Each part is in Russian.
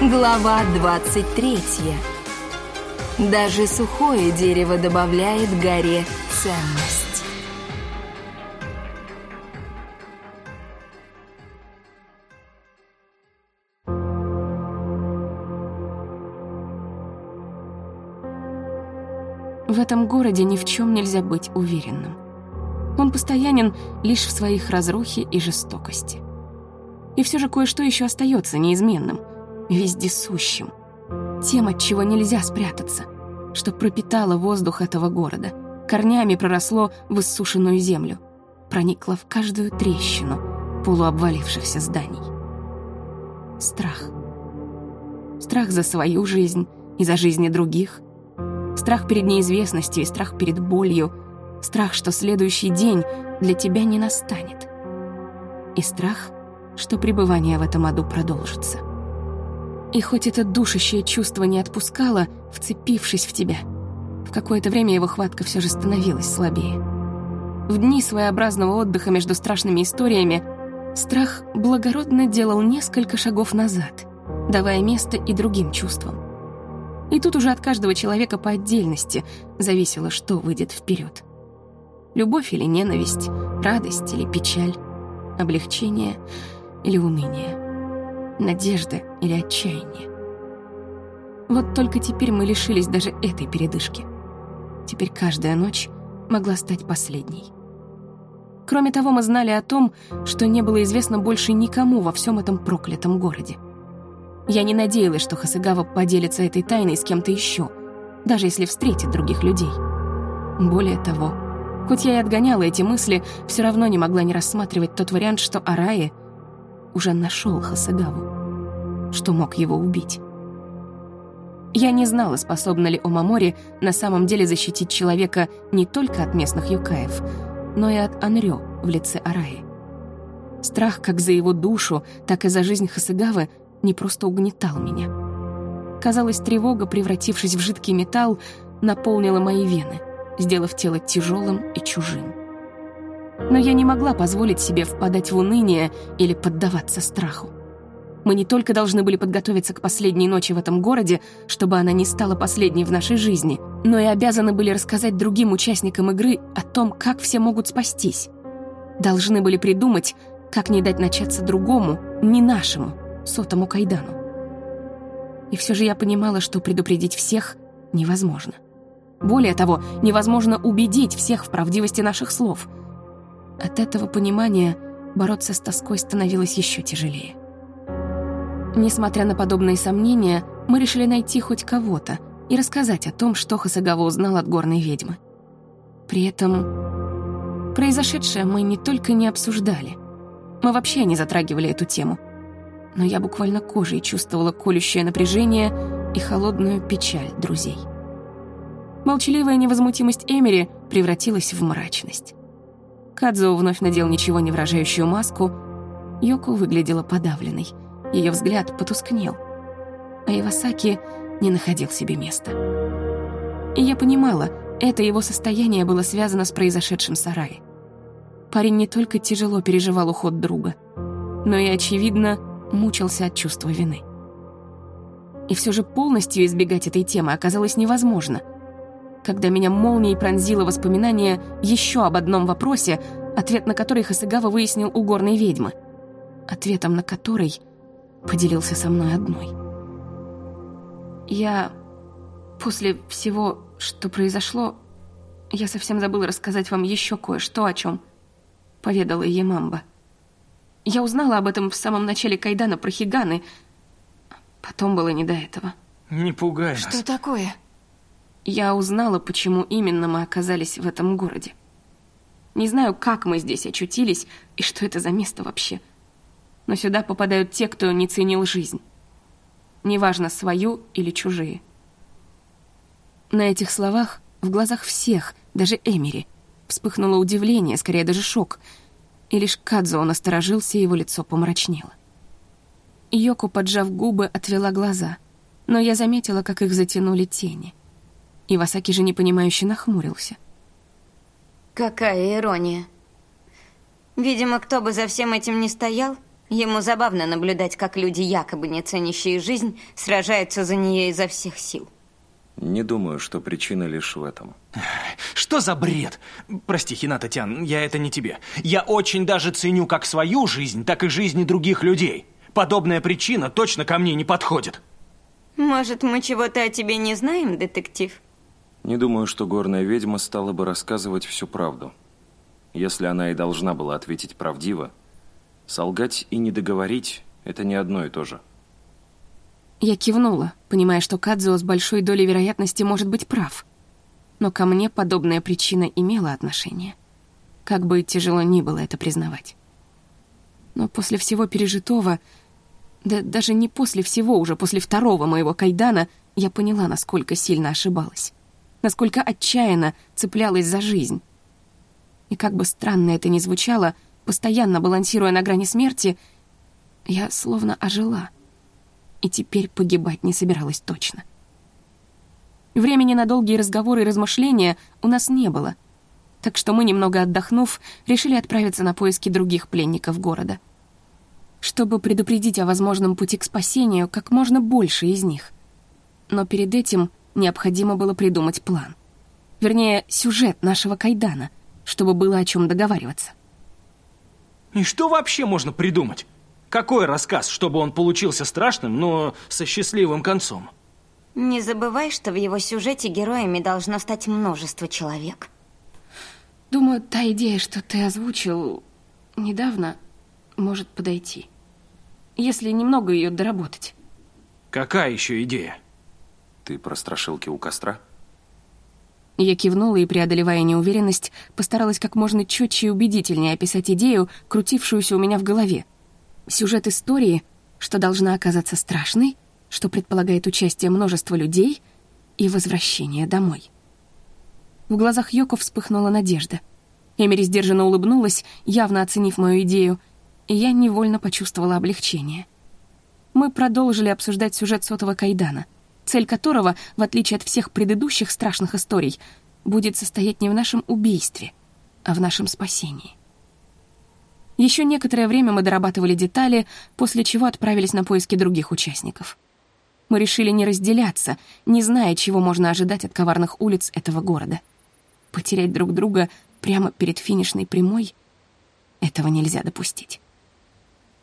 Глава 23. Даже сухое дерево добавляет горе ценность. В этом городе ни в чем нельзя быть уверенным. Он постоянен лишь в своих разрухе и жестокости. И все же кое-что еще остается неизменным — вездесущим, тем, от чего нельзя спрятаться, что пропитало воздух этого города, корнями проросло в иссушенную землю, проникло в каждую трещину полуобвалившихся зданий. Страх. Страх за свою жизнь и за жизни других. Страх перед неизвестностью и страх перед болью. Страх, что следующий день для тебя не настанет. И страх, что пребывание в этом аду продолжится. И хоть это душащее чувство не отпускало, вцепившись в тебя, в какое-то время его хватка все же становилась слабее. В дни своеобразного отдыха между страшными историями страх благородно делал несколько шагов назад, давая место и другим чувствам. И тут уже от каждого человека по отдельности зависело, что выйдет вперед. Любовь или ненависть, радость или печаль, облегчение или уныние надежда или отчаяние. Вот только теперь мы лишились даже этой передышки. Теперь каждая ночь могла стать последней. Кроме того, мы знали о том, что не было известно больше никому во всем этом проклятом городе. Я не надеялась, что Хасагава поделится этой тайной с кем-то еще, даже если встретит других людей. Более того, хоть я и отгоняла эти мысли, все равно не могла не рассматривать тот вариант, что Араи — уже нашел Хасагаву, что мог его убить. Я не знала, способна ли Омамори на самом деле защитить человека не только от местных юкаев, но и от Анрё в лице Араи. Страх как за его душу, так и за жизнь Хасагавы не просто угнетал меня. Казалось, тревога, превратившись в жидкий металл, наполнила мои вены, сделав тело тяжелым и чужим. Но я не могла позволить себе впадать в уныние или поддаваться страху. Мы не только должны были подготовиться к последней ночи в этом городе, чтобы она не стала последней в нашей жизни, но и обязаны были рассказать другим участникам игры о том, как все могут спастись. Должны были придумать, как не дать начаться другому, не нашему, сотому Кайдану. И все же я понимала, что предупредить всех невозможно. Более того, невозможно убедить всех в правдивости наших слов — от этого понимания бороться с тоской становилось еще тяжелее. Несмотря на подобные сомнения, мы решили найти хоть кого-то и рассказать о том, что Хасагава узнал от горной ведьмы. При этом произошедшее мы не только не обсуждали, мы вообще не затрагивали эту тему, но я буквально кожей чувствовала колющее напряжение и холодную печаль друзей. Молчаливая невозмутимость Эмери превратилась в мрачность. Кадзо вновь надел ничего не выражающую маску. Йоко выглядела подавленной. Ее взгляд потускнел. А Ивасаки не находил себе места. И я понимала, это его состояние было связано с произошедшим в сарае. Парень не только тяжело переживал уход друга, но и, очевидно, мучился от чувства вины. И все же полностью избегать этой темы оказалось невозможно — когда меня молнией пронзило воспоминание еще об одном вопросе, ответ на который Хасыгава выяснил у горной ведьмы. Ответом на который поделился со мной одной. Я... После всего, что произошло, я совсем забыла рассказать вам еще кое-что, о чем поведала Емамба. Я узнала об этом в самом начале Кайдана про Хиганы. Потом было не до этого. Не пугай нас. Что такое? Я узнала, почему именно мы оказались в этом городе. Не знаю, как мы здесь очутились и что это за место вообще. Но сюда попадают те, кто не ценил жизнь. Неважно, свою или чужие. На этих словах в глазах всех, даже Эмери, вспыхнуло удивление, скорее даже шок, и лишь Кадзо насторожился, его лицо помрачнело. Йоко, поджав губы, отвела глаза, но я заметила, как их затянули тени. Ивасаки же непонимающе нахмурился. Какая ирония. Видимо, кто бы за всем этим не стоял, Ему забавно наблюдать, как люди, якобы не ценящие жизнь, сражаются за нее изо всех сил. Не думаю, что причина лишь в этом. Что за бред? Прости, Хината Тян, я это не тебе. Я очень даже ценю как свою жизнь, так и жизни других людей. Подобная причина точно ко мне не подходит. Может, мы чего-то о тебе не знаем, детектив? Не думаю, что горная ведьма стала бы рассказывать всю правду. Если она и должна была ответить правдиво, солгать и не договорить – это не одно и то же. Я кивнула, понимая, что Кадзуо с большой долей вероятности может быть прав. Но ко мне подобная причина имела отношение. Как бы тяжело ни было это признавать. Но после всего пережитого, да даже не после всего, уже после второго моего кайдана, я поняла, насколько сильно ошибалась. Насколько отчаянно цеплялась за жизнь. И как бы странно это ни звучало, постоянно балансируя на грани смерти, я словно ожила — и теперь погибать не собиралась точно. Времени на долгие разговоры и размышления у нас не было, так что мы, немного отдохнув, решили отправиться на поиски других пленников города. Чтобы предупредить о возможном пути к спасению как можно больше из них. Но перед этим необходимо было придумать план. Вернее, сюжет нашего кайдана, чтобы было о чем договариваться. И что вообще можно придумать? Какой рассказ, чтобы он получился страшным, но со счастливым концом? Не забывай, что в его сюжете героями должно стать множество человек. Думаю, та идея, что ты озвучил недавно, может подойти. Если немного ее доработать. Какая еще идея? Ты про страшилки у костра? Я кивнула и, преодолевая неуверенность, постаралась как можно четче и убедительнее описать идею, крутившуюся у меня в голове — Сюжет истории, что должна оказаться страшной, что предполагает участие множества людей и возвращение домой. В глазах Йоко вспыхнула надежда. Эмери сдержанно улыбнулась, явно оценив мою идею, и я невольно почувствовала облегчение. Мы продолжили обсуждать сюжет сотого Кайдана, цель которого, в отличие от всех предыдущих страшных историй, будет состоять не в нашем убийстве, а в нашем спасении. Еще некоторое время мы дорабатывали детали, после чего отправились на поиски других участников. Мы решили не разделяться, не зная, чего можно ожидать от коварных улиц этого города. Потерять друг друга прямо перед финишной прямой — этого нельзя допустить.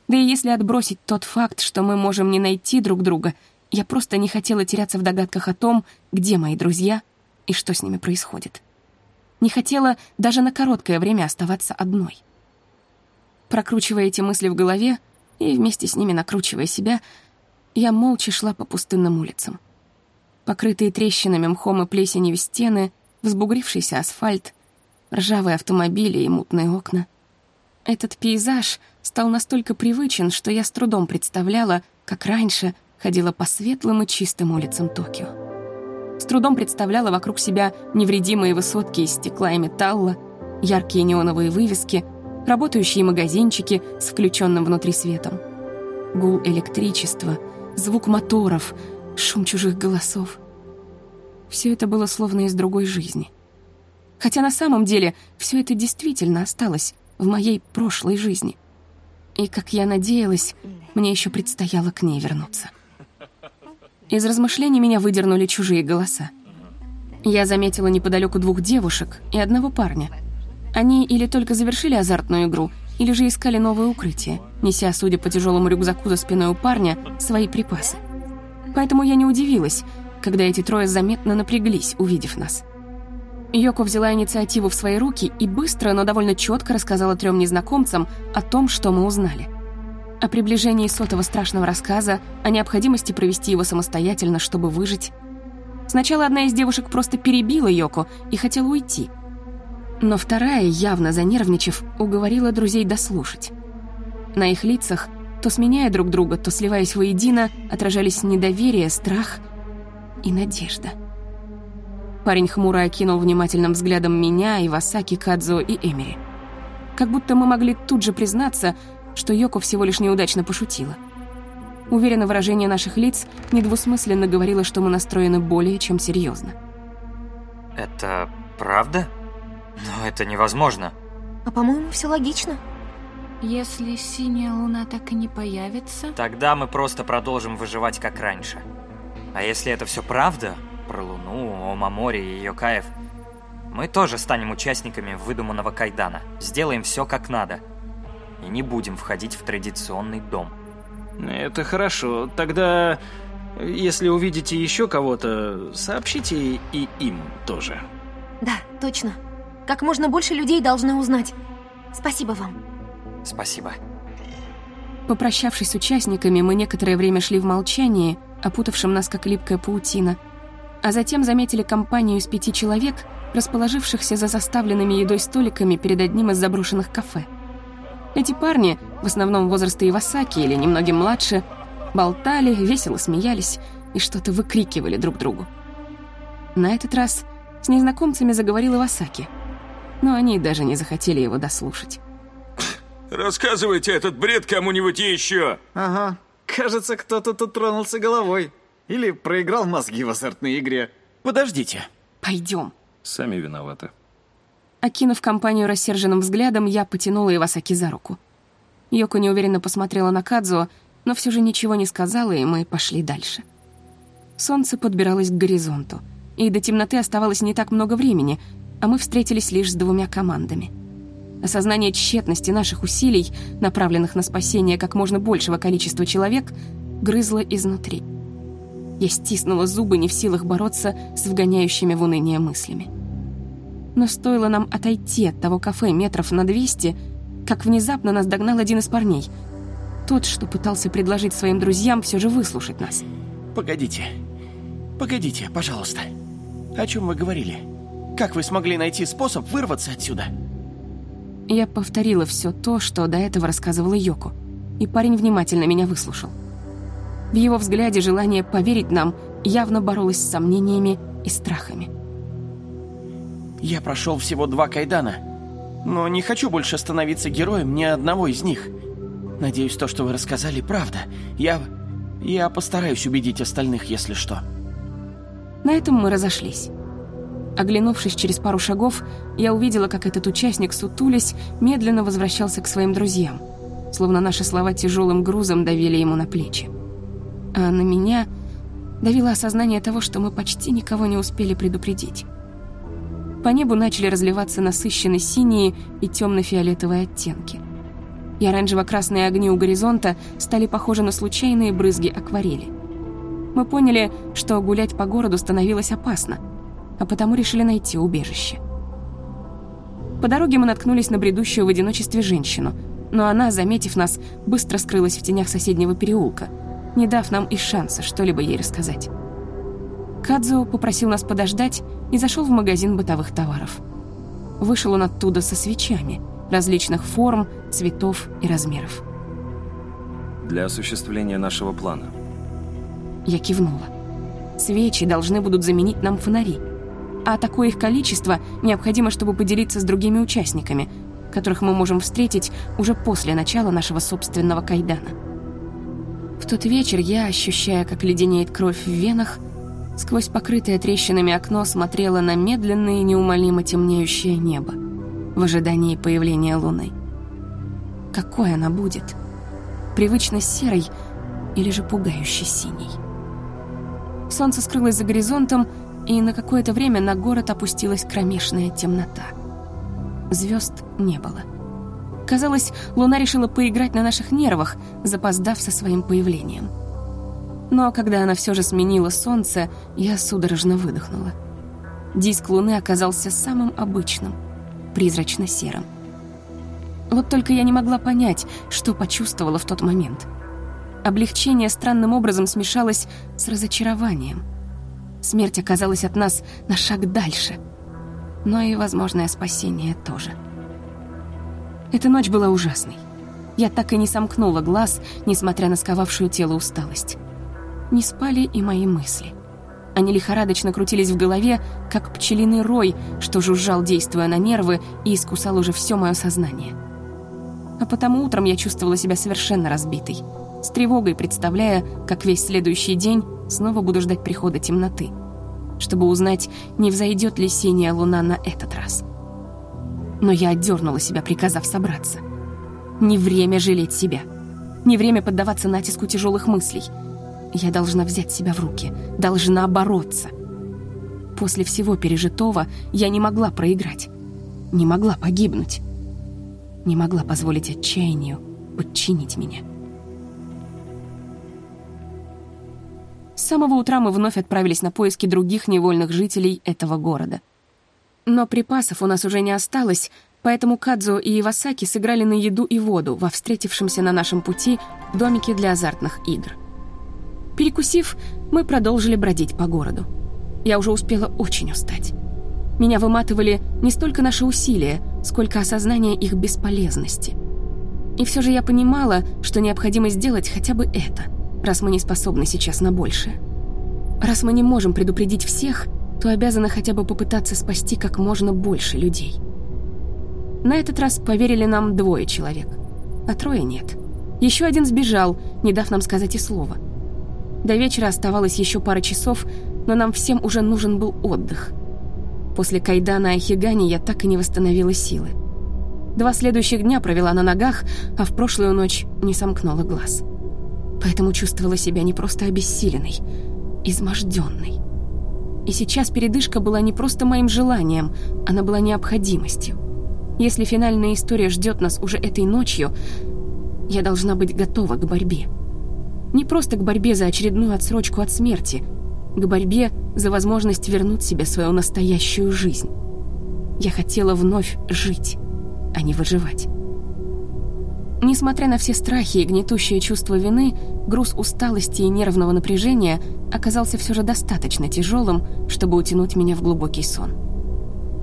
Да и если отбросить тот факт, что мы можем не найти друг друга, я просто не хотела теряться в догадках о том, где мои друзья и что с ними происходит. Не хотела даже на короткое время оставаться одной. Прокручивая эти мысли в голове и вместе с ними накручивая себя, я молча шла по пустынным улицам. Покрытые трещинами мхом и плесенью стены, взбугрившийся асфальт, ржавые автомобили и мутные окна. Этот пейзаж стал настолько привычен, что я с трудом представляла, как раньше ходила по светлым и чистым улицам Токио. С трудом представляла вокруг себя невредимые высотки из стекла и металла, яркие неоновые вывески — работающие магазинчики с включенным внутри светом. Гул электричества, звук моторов, шум чужих голосов. Все это было словно из другой жизни. Хотя на самом деле все это действительно осталось в моей прошлой жизни. И, как я надеялась, мне еще предстояло к ней вернуться. Из размышлений меня выдернули чужие голоса. Я заметила неподалеку двух девушек и одного парня — они или только завершили азартную игру, или же искали новое укрытие, неся, судя по тяжелому рюкзаку за спиной у парня, свои припасы. Поэтому я не удивилась, когда эти трое заметно напряглись, увидев нас. Йоко взяла инициативу в свои руки и быстро, но довольно четко рассказала трем незнакомцам о том, что мы узнали. О приближении сотого страшного рассказа, о необходимости провести его самостоятельно, чтобы выжить. Сначала одна из девушек просто перебила Йоко и хотела уйти — но вторая, явно занервничав, уговорила друзей дослушать. На их лицах, то сменяя друг друга, то сливаясь воедино, отражались недоверие, страх и надежда. Парень хмуро окинул внимательным взглядом меня, Ивасаки, Кадзо и Эмери. Как будто мы могли тут же признаться, что Йоко всего лишь неудачно пошутила. Уверенно выражение наших лиц недвусмысленно говорило, что мы настроены более чем серьезно. «Это правда?» Но это невозможно. А по-моему, все логично. Если синяя луна так и не появится... Тогда мы просто продолжим выживать как раньше. А если это все правда, про Луну, о Маморе и ее каев, мы тоже станем участниками выдуманного кайдана. Сделаем все как надо. И не будем входить в традиционный дом. Это хорошо. Тогда, если увидите еще кого-то, сообщите и им тоже. Да, точно. Как можно больше людей должны узнать. Спасибо вам. Спасибо. Попрощавшись с участниками, мы некоторое время шли в молчании, опутавшем нас как липкая паутина, а затем заметили компанию из пяти человек, расположившихся за заставленными едой столиками перед одним из заброшенных кафе. Эти парни, в основном возраста Ивасаки или немногим младше, болтали, весело смеялись и что-то выкрикивали друг другу. На этот раз с незнакомцами заговорил Ивасаки, но они даже не захотели его дослушать. Рассказывайте этот бред кому-нибудь еще. Ага, кажется, кто-то тут тронулся головой. Или проиграл мозги в азартной игре. Подождите. Пойдем. Сами виноваты. Окинув компанию рассерженным взглядом, я потянула Ивасаки за руку. Йоко неуверенно посмотрела на Кадзуо, но все же ничего не сказала, и мы пошли дальше. Солнце подбиралось к горизонту, и до темноты оставалось не так много времени, а мы встретились лишь с двумя командами. Осознание тщетности наших усилий, направленных на спасение как можно большего количества человек, грызло изнутри. Я стиснула зубы, не в силах бороться с вгоняющими в уныние мыслями. Но стоило нам отойти от того кафе метров на 200, как внезапно нас догнал один из парней. Тот, что пытался предложить своим друзьям все же выслушать нас. Погодите. Погодите, пожалуйста. О чем вы говорили? Как вы смогли найти способ вырваться отсюда? Я повторила все то, что до этого рассказывала Йоко, и парень внимательно меня выслушал. В его взгляде желание поверить нам явно боролось с сомнениями и страхами. Я прошел всего два кайдана, но не хочу больше становиться героем ни одного из них. Надеюсь, то, что вы рассказали, правда. Я... я постараюсь убедить остальных, если что. На этом мы разошлись. Оглянувшись через пару шагов, я увидела, как этот участник, сутулясь, медленно возвращался к своим друзьям, словно наши слова тяжелым грузом давили ему на плечи. А на меня давило осознание того, что мы почти никого не успели предупредить. По небу начали разливаться насыщенные синие и темно-фиолетовые оттенки. И оранжево-красные огни у горизонта стали похожи на случайные брызги акварели. Мы поняли, что гулять по городу становилось опасно, а потому решили найти убежище. По дороге мы наткнулись на бредущую в одиночестве женщину, но она, заметив нас, быстро скрылась в тенях соседнего переулка, не дав нам и шанса что-либо ей рассказать. Кадзо попросил нас подождать и зашел в магазин бытовых товаров. Вышел он оттуда со свечами различных форм, цветов и размеров. Для осуществления нашего плана. Я кивнула. Свечи должны будут заменить нам фонари. А такое их количество необходимо, чтобы поделиться с другими участниками, которых мы можем встретить уже после начала нашего собственного кайдана. В тот вечер я, ощущая, как леденеет кровь в венах, сквозь покрытое трещинами окно смотрела на медленное и неумолимо темнеющее небо в ожидании появления луны. Какой она будет? Привычно серой или же пугающе синей? Солнце скрылось за горизонтом, и на какое-то время на город опустилась кромешная темнота. Звезд не было. Казалось, луна решила поиграть на наших нервах, запоздав со своим появлением. Но когда она все же сменила солнце, я судорожно выдохнула. Диск луны оказался самым обычным, призрачно-серым. Вот только я не могла понять, что почувствовала в тот момент. Облегчение странным образом смешалось с разочарованием. Смерть оказалась от нас на шаг дальше, но и возможное спасение тоже. Эта ночь была ужасной. Я так и не сомкнула глаз, несмотря на сковавшую тело усталость не спали и мои мысли. Они лихорадочно крутились в голове, как пчелиный рой, что жужжал, действуя на нервы, и искусал уже все мое сознание. А потому утром я чувствовала себя совершенно разбитой, с тревогой представляя, как весь следующий день снова буду ждать прихода темноты, чтобы узнать, не взойдет ли синяя луна на этот раз. Но я отдернула себя, приказав собраться. Не время жалеть себя. Не время поддаваться натиску тяжелых мыслей. Я должна взять себя в руки, должна бороться. После всего пережитого я не могла проиграть, не могла погибнуть, не могла позволить отчаянию подчинить меня. С самого утра мы вновь отправились на поиски других невольных жителей этого города. Но припасов у нас уже не осталось, поэтому Кадзо и Ивасаки сыграли на еду и воду во встретившемся на нашем пути домике для азартных игр. Перекусив, мы продолжили бродить по городу. Я уже успела очень устать. Меня выматывали не столько наши усилия, сколько осознание их бесполезности. И все же я понимала, что необходимо сделать хотя бы это — раз мы не способны сейчас на большее. Раз мы не можем предупредить всех, то обязаны хотя бы попытаться спасти как можно больше людей. На этот раз поверили нам двое человек, а трое нет. Еще один сбежал, не дав нам сказать и слова. До вечера оставалось еще пара часов, но нам всем уже нужен был отдых. После Кайдана Ахигани я так и не восстановила силы. Два следующих дня провела на ногах, а в прошлую ночь не сомкнула глаз поэтому чувствовала себя не просто обессиленной, изможденной. И сейчас передышка была не просто моим желанием, она была необходимостью. Если финальная история ждет нас уже этой ночью, я должна быть готова к борьбе. Не просто к борьбе за очередную отсрочку от смерти, к борьбе за возможность вернуть себе свою настоящую жизнь. Я хотела вновь жить, а не выживать. Несмотря на все страхи и гнетущее чувство вины, груз усталости и нервного напряжения оказался все же достаточно тяжелым, чтобы утянуть меня в глубокий сон.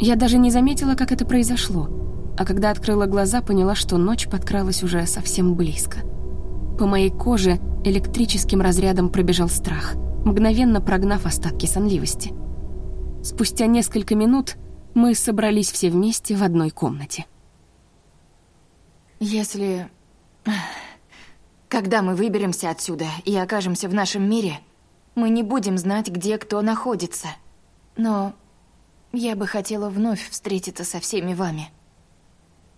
Я даже не заметила, как это произошло, а когда открыла глаза, поняла, что ночь подкралась уже совсем близко. По моей коже электрическим разрядом пробежал страх, мгновенно прогнав остатки сонливости. Спустя несколько минут мы собрались все вместе в одной комнате. Если... Когда мы выберемся отсюда и окажемся в нашем мире, мы не будем знать, где кто находится. Но я бы хотела вновь встретиться со всеми вами.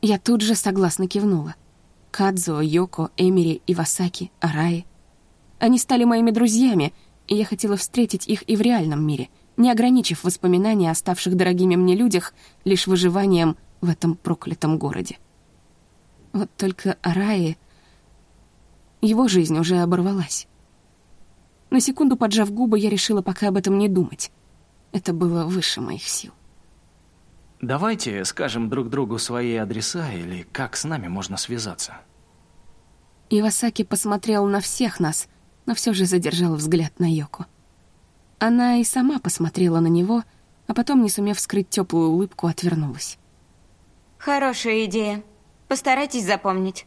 Я тут же согласно кивнула. Кадзо, Йоко, Эмери, Ивасаки, Араи. Они стали моими друзьями, и я хотела встретить их и в реальном мире, не ограничив воспоминания о ставших дорогими мне людях лишь выживанием в этом проклятом городе. Вот только Араи... Его жизнь уже оборвалась. На секунду поджав губы, я решила пока об этом не думать. Это было выше моих сил. Давайте скажем друг другу свои адреса или как с нами можно связаться. Ивасаки посмотрел на всех нас, но все же задержал взгляд на Йоку. Она и сама посмотрела на него, а потом, не сумев скрыть теплую улыбку, отвернулась. Хорошая идея. Постарайтесь запомнить.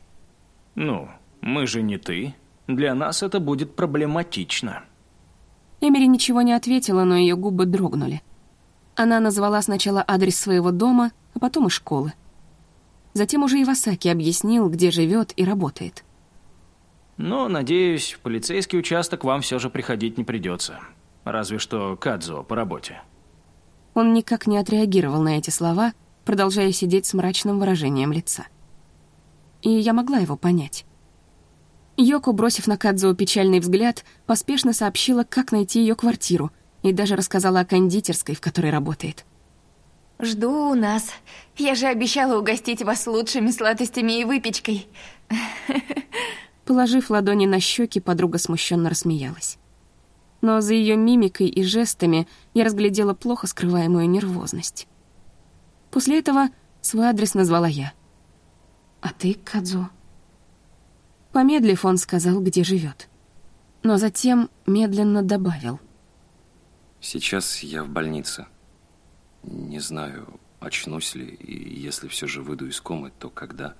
Ну, мы же не ты. Для нас это будет проблематично. Эмери ничего не ответила, но ее губы дрогнули. Она назвала сначала адрес своего дома, а потом и школы. Затем уже Ивасаки объяснил, где живет и работает. Но, надеюсь, в полицейский участок вам все же приходить не придется. Разве что Кадзо по работе. Он никак не отреагировал на эти слова, продолжая сидеть с мрачным выражением лица и я могла его понять. Йоко, бросив на Кадзо печальный взгляд, поспешно сообщила, как найти ее квартиру, и даже рассказала о кондитерской, в которой работает. «Жду у нас. Я же обещала угостить вас лучшими сладостями и выпечкой». Положив ладони на щеки, подруга смущенно рассмеялась. Но за ее мимикой и жестами я разглядела плохо скрываемую нервозность. После этого свой адрес назвала я. «А ты, Кадзо?» Помедлив, он сказал, где живет. Но затем медленно добавил. «Сейчас я в больнице. Не знаю, очнусь ли, и если все же выйду из комы, то когда.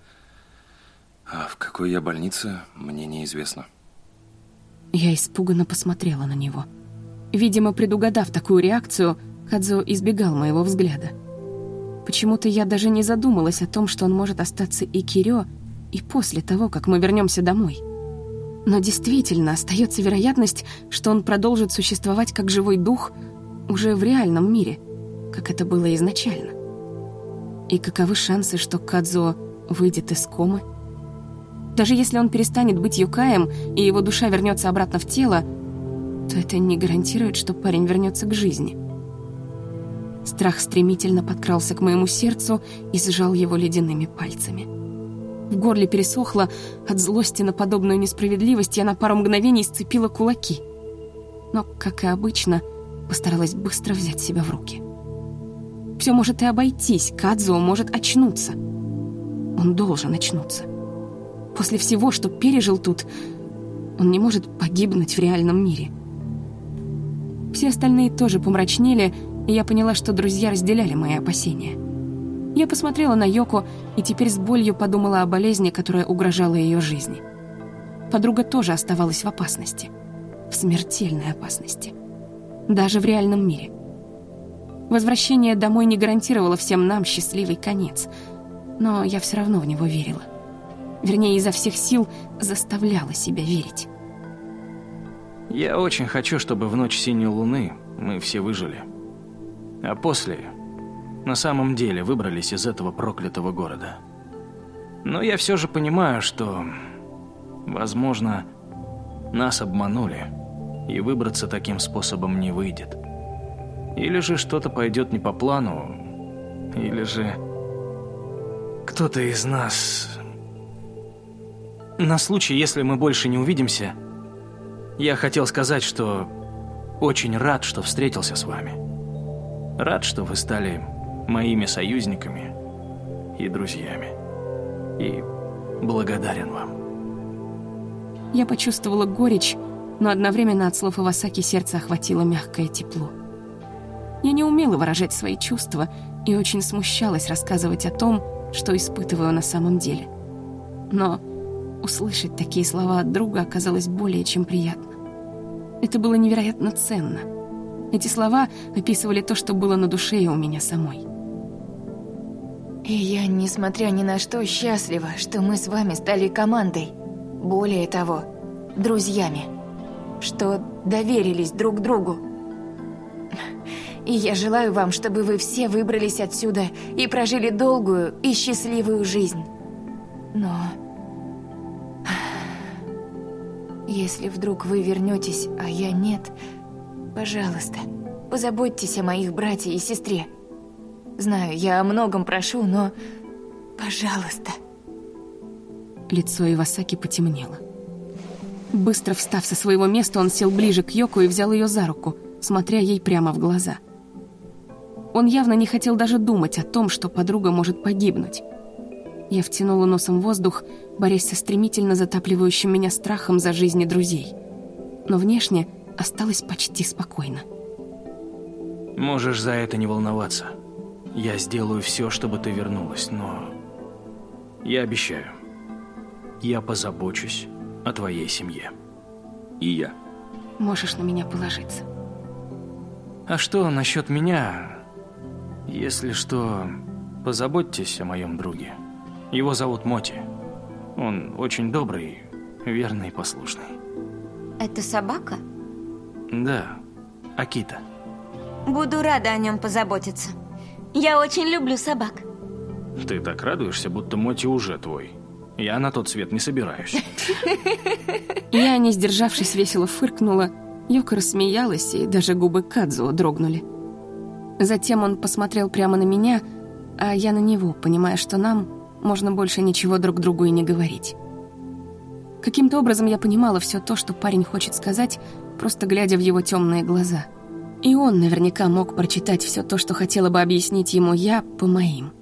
А в какой я больнице, мне неизвестно». Я испуганно посмотрела на него. Видимо, предугадав такую реакцию, Кадзо избегал моего взгляда. Почему-то я даже не задумалась о том, что он может остаться и Кирё, и после того, как мы вернемся домой. Но действительно остается вероятность, что он продолжит существовать как живой дух уже в реальном мире, как это было изначально. И каковы шансы, что Кадзо выйдет из комы? Даже если он перестанет быть Юкаем, и его душа вернется обратно в тело, то это не гарантирует, что парень вернется к жизни. Страх стремительно подкрался к моему сердцу и сжал его ледяными пальцами. В горле пересохло, от злости на подобную несправедливость я на пару мгновений сцепила кулаки. Но, как и обычно, постаралась быстро взять себя в руки. Все может и обойтись, Кадзуо может очнуться. Он должен очнуться. После всего, что пережил тут, он не может погибнуть в реальном мире. Все остальные тоже помрачнели, и я поняла, что друзья разделяли мои опасения. Я посмотрела на Йоко и теперь с болью подумала о болезни, которая угрожала ее жизни. Подруга тоже оставалась в опасности. В смертельной опасности. Даже в реальном мире. Возвращение домой не гарантировало всем нам счастливый конец, но я все равно в него верила. Вернее, изо всех сил заставляла себя верить. Я очень хочу, чтобы в ночь синей луны мы все выжили. А после, на самом деле, выбрались из этого проклятого города. Но я все же понимаю, что, возможно, нас обманули, и выбраться таким способом не выйдет. Или же что-то пойдет не по плану, или же кто-то из нас... На случай, если мы больше не увидимся, я хотел сказать, что очень рад, что встретился с вами. Рад, что вы стали моими союзниками и друзьями. И благодарен вам. Я почувствовала горечь, но одновременно от слов Ивасаки сердце охватило мягкое тепло. Я не умела выражать свои чувства и очень смущалась рассказывать о том, что испытываю на самом деле. Но услышать такие слова от друга оказалось более чем приятно. Это было невероятно ценно — эти слова описывали то, что было на душе и у меня самой. И я, несмотря ни на что, счастлива, что мы с вами стали командой. Более того, друзьями. Что доверились друг другу. И я желаю вам, чтобы вы все выбрались отсюда и прожили долгую и счастливую жизнь. Но... Если вдруг вы вернетесь, а я нет, Пожалуйста, позаботьтесь о моих братьях и сестре. Знаю, я о многом прошу, но... Пожалуйста. Лицо Ивасаки потемнело. Быстро встав со своего места, он сел ближе к Йоко и взял ее за руку, смотря ей прямо в глаза. Он явно не хотел даже думать о том, что подруга может погибнуть. Я втянула носом воздух, борясь со стремительно затапливающим меня страхом за жизни друзей. Но внешне осталась почти спокойно. Можешь за это не волноваться. Я сделаю все, чтобы ты вернулась, но... Я обещаю. Я позабочусь о твоей семье. И я. Можешь на меня положиться. А что насчет меня? Если что, позаботьтесь о моем друге. Его зовут Моти. Он очень добрый, верный и послушный. Это собака? Да, Акита. Буду рада о нем позаботиться. Я очень люблю собак. Ты так радуешься, будто Моти уже твой. Я на тот свет не собираюсь. Я, не сдержавшись, весело фыркнула. Юка рассмеялась, и даже губы Кадзуо дрогнули. Затем он посмотрел прямо на меня, а я на него, понимая, что нам можно больше ничего друг другу и не говорить. Каким-то образом я понимала все то, что парень хочет сказать, просто глядя в его темные глаза. И он наверняка мог прочитать все то, что хотела бы объяснить ему я, по моим.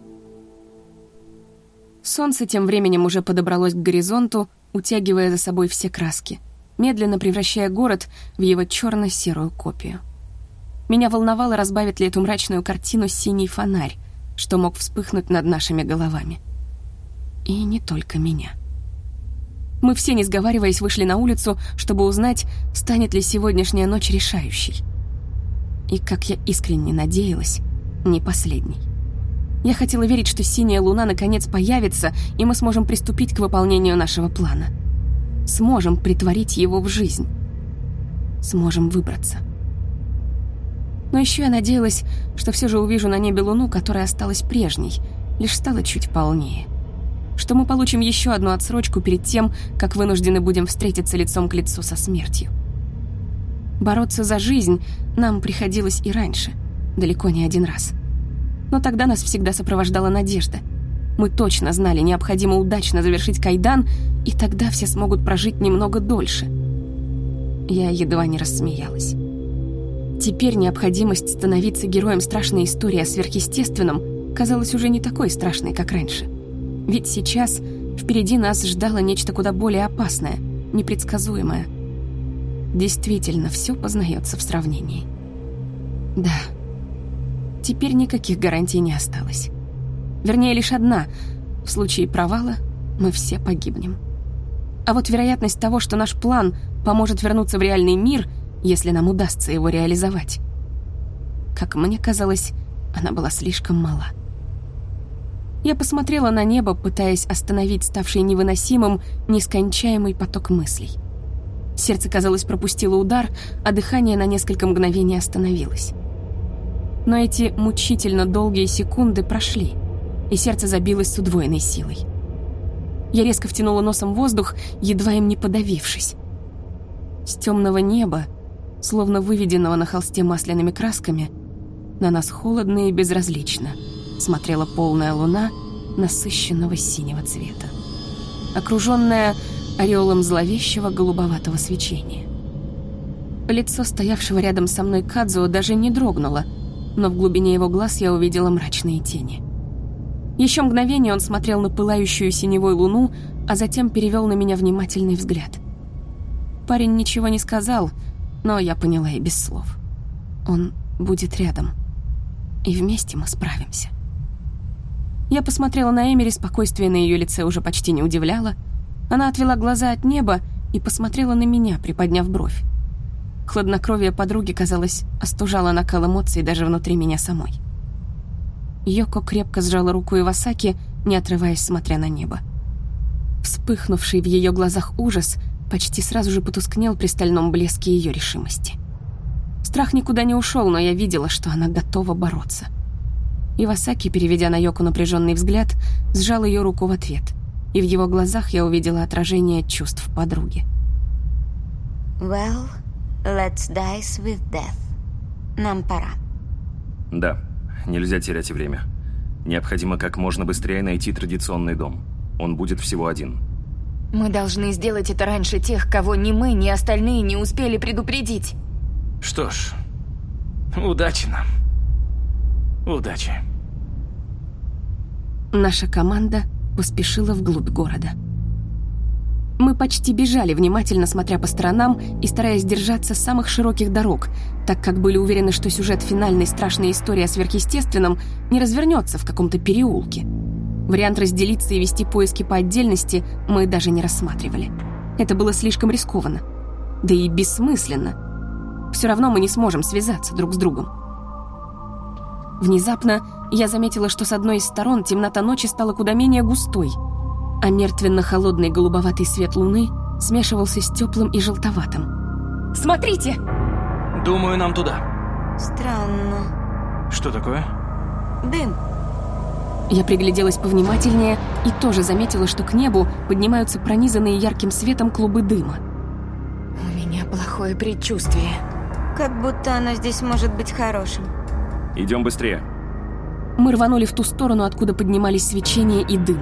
Солнце тем временем уже подобралось к горизонту, утягивая за собой все краски, медленно превращая город в его черно-серую копию. Меня волновало, разбавит ли эту мрачную картину синий фонарь, что мог вспыхнуть над нашими головами. И не только меня. Мы все, не сговариваясь, вышли на улицу, чтобы узнать, станет ли сегодняшняя ночь решающей. И, как я искренне надеялась, не последней. Я хотела верить, что синяя луна наконец появится, и мы сможем приступить к выполнению нашего плана. Сможем притворить его в жизнь. Сможем выбраться. Но еще я надеялась, что все же увижу на небе луну, которая осталась прежней, лишь стала чуть полнее. Что мы получим еще одну отсрочку перед тем, как вынуждены будем встретиться лицом к лицу со смертью. Бороться за жизнь нам приходилось и раньше, далеко не один раз. Но тогда нас всегда сопровождала надежда. Мы точно знали, необходимо удачно завершить кайдан, и тогда все смогут прожить немного дольше. Я едва не рассмеялась. Теперь необходимость становиться героем страшной истории о сверхъестественном казалась уже не такой страшной, как раньше. Ведь сейчас впереди нас ждало нечто куда более опасное, непредсказуемое. Действительно, все познается в сравнении. Да, теперь никаких гарантий не осталось. Вернее, лишь одна. В случае провала мы все погибнем. А вот вероятность того, что наш план поможет вернуться в реальный мир, если нам удастся его реализовать. Как мне казалось, она была слишком мала. Я посмотрела на небо, пытаясь остановить ставший невыносимым нескончаемый поток мыслей. Сердце, казалось, пропустило удар, а дыхание на несколько мгновений остановилось. Но эти мучительно долгие секунды прошли, и сердце забилось с удвоенной силой. Я резко втянула носом воздух, едва им не подавившись. С темного неба, словно выведенного на холсте масляными красками, на нас холодно и безразлично — смотрела полная луна насыщенного синего цвета, окруженная ореолом зловещего голубоватого свечения. Лицо стоявшего рядом со мной Кадзуо даже не дрогнуло, но в глубине его глаз я увидела мрачные тени. Еще мгновение он смотрел на пылающую синевой луну, а затем перевел на меня внимательный взгляд. Парень ничего не сказал, но я поняла и без слов. Он будет рядом, и вместе мы справимся. Я посмотрела на Эмери, спокойствие на ее лице уже почти не удивляло. Она отвела глаза от неба и посмотрела на меня, приподняв бровь. Хладнокровие подруги, казалось, остужало накал эмоций даже внутри меня самой. Йоко крепко сжала руку Ивасаки, не отрываясь, смотря на небо. Вспыхнувший в ее глазах ужас почти сразу же потускнел при стальном блеске ее решимости. Страх никуда не ушел, но я видела, что она готова бороться. Ивасаки, переведя на Йоку напряженный взгляд, сжал ее руку в ответ, и в его глазах я увидела отражение чувств подруги. Well, let's dice with death. Нам пора. Да, нельзя терять время. Необходимо как можно быстрее найти традиционный дом. Он будет всего один. Мы должны сделать это раньше тех, кого ни мы, ни остальные не успели предупредить. Что ж, удачи нам. Удачи. Наша команда поспешила вглубь города. Мы почти бежали, внимательно смотря по сторонам и стараясь держаться самых широких дорог, так как были уверены, что сюжет финальной страшной истории о сверхъестественном не развернется в каком-то переулке. Вариант разделиться и вести поиски по отдельности мы даже не рассматривали. Это было слишком рискованно. Да и бессмысленно. Все равно мы не сможем связаться друг с другом. Внезапно я заметила, что с одной из сторон темнота ночи стала куда менее густой, а мертвенно-холодный голубоватый свет луны смешивался с теплым и желтоватым. «Смотрите!» «Думаю, нам туда». Странно. Что такое? Дым. Я пригляделась повнимательнее и тоже заметила, что к небу поднимаются пронизанные ярким светом клубы дыма. У меня плохое предчувствие. Как будто оно здесь может быть хорошим. Идем быстрее. Мы рванули в ту сторону, откуда поднимались свечение и дым.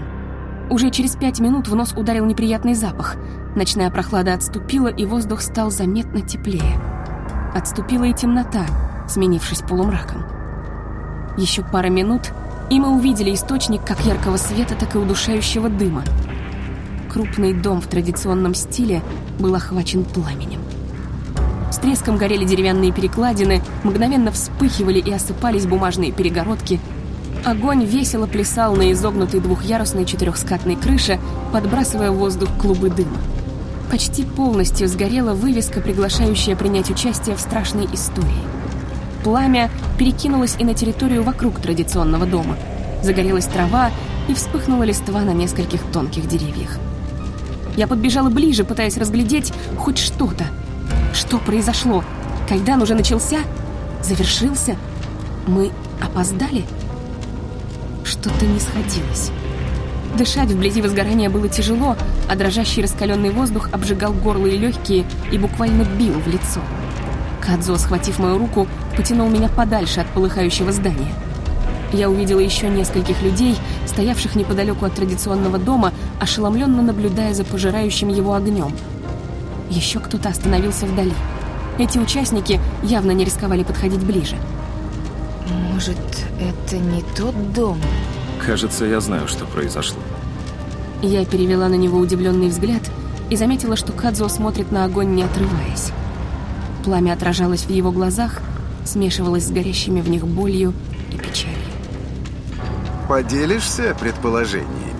Уже через пять минут в нос ударил неприятный запах. Ночная прохлада отступила, и воздух стал заметно теплее. Отступила и темнота, сменившись полумраком. Еще пара минут, и мы увидели источник как яркого света, так и удушающего дыма. Крупный дом в традиционном стиле был охвачен пламенем. Треском горели деревянные перекладины, мгновенно вспыхивали и осыпались бумажные перегородки. Огонь весело плясал на изогнутой двухъярусной четырехскатной крыше, подбрасывая в воздух клубы дыма. Почти полностью сгорела вывеска, приглашающая принять участие в страшной истории. Пламя перекинулось и на территорию вокруг традиционного дома. Загорелась трава и вспыхнула листва на нескольких тонких деревьях. Я подбежала ближе, пытаясь разглядеть хоть что-то — что произошло? Кайдан уже начался? Завершился? Мы опоздали? Что-то не сходилось. Дышать вблизи возгорания было тяжело, а дрожащий раскаленный воздух обжигал горло и легкие и буквально бил в лицо. Кадзо, схватив мою руку, потянул меня подальше от полыхающего здания. Я увидела еще нескольких людей, стоявших неподалеку от традиционного дома, ошеломленно наблюдая за пожирающим его огнем. Еще кто-то остановился вдали. Эти участники явно не рисковали подходить ближе. Может, это не тот дом? Кажется, я знаю, что произошло. Я перевела на него удивленный взгляд и заметила, что Кадзо смотрит на огонь, не отрываясь. Пламя отражалось в его глазах, смешивалось с горящими в них болью и печалью. Поделишься предположениями?